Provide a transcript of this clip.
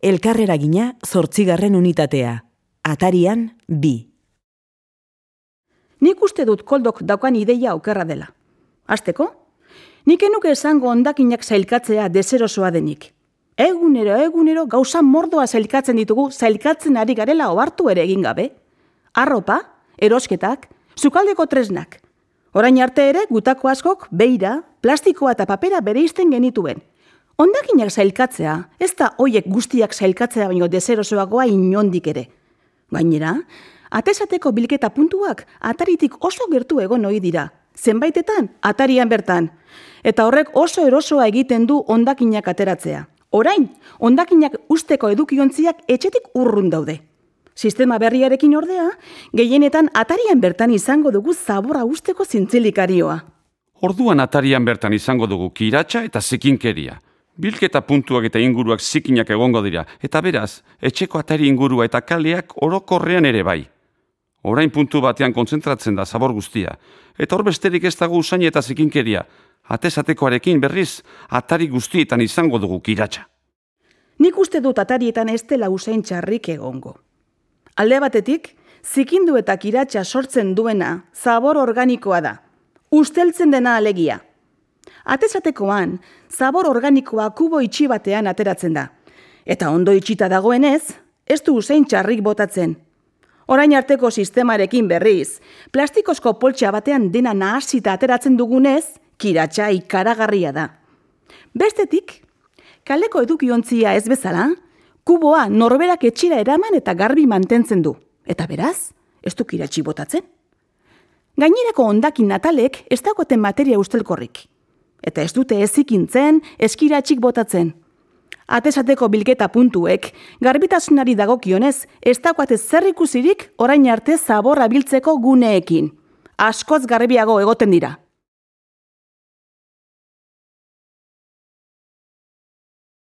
Elkarrera gina zortzigarren unitatea. Atarian, bi. Nik uste dut koldok daukan ideia okerra dela. Azteko? Nik enuke esango ondakinak zailkatzea dezerosoa denik. Egunero, egunero, gauza mordoa zailkatzen ditugu, zailkatzen ari garela ohartu ere egin gabe. Arropa, erosketak, zukaldeko tresnak. Orain arte ere, gutako askok, beira, plastikoa eta papera bere izten genituen. Ondakinak zailkatzea, ez da hoiek guztiak zailkatzea baino dezerosoagoa inondik ere. Gainera, atesateko bilketa puntuak ataritik oso gertu egon ohi dira. Zenbaitetan, atarian bertan. Eta horrek oso erosoa egiten du ondakinak ateratzea. Orain, ondakinak usteko edukiontziak etxetik urrun daude. Sistema berriarekin ordea, gehienetan atarian bertan izango dugu zabora usteko zintzilikarioa. Orduan atarian bertan izango dugu kiratxa eta zikinkeria. Bilketa puntuak eta inguruak zikinak egongo dira, eta beraz, etxeko atari ingurua eta kaleak orokorrean ere bai. Orain puntu batean kontzentratzen da zabor guztia, eta hor besterik ez dago usain eta zikinkeria, atesatekoarekin berriz, atari guztietan izango dugu kiratxa. Nik uste dut atarietan ez dela usain txarrik egongo. Alde batetik, zikindu eta kiratxa sortzen duena zabor organikoa da. Usteltzen dena alegia. Atesatekoan, zabor organikoa kubo itxi batean ateratzen da. Eta ondo itxita dagoenez, ez du usain txarrik botatzen. Orain arteko sistemarekin berriz, plastikozko poltsa batean dena nahasita ateratzen dugunez, kiratxa ikaragarria da. Bestetik, kaleko edukiontzia ez bezala, kuboa norberak etxira eraman eta garbi mantentzen du. Eta beraz, ez du kiratxi botatzen. Gainerako ondakin natalek ez dagoeten materia ustelkorrik. Eta ez dute ezikintzen, eskiratxik botatzen. Atesateko bilketa puntuek, garbitasunari dagokionez, ez dagoate zerrikusirik orain arte zaborra biltzeko guneekin. Askoz garbiago egoten dira.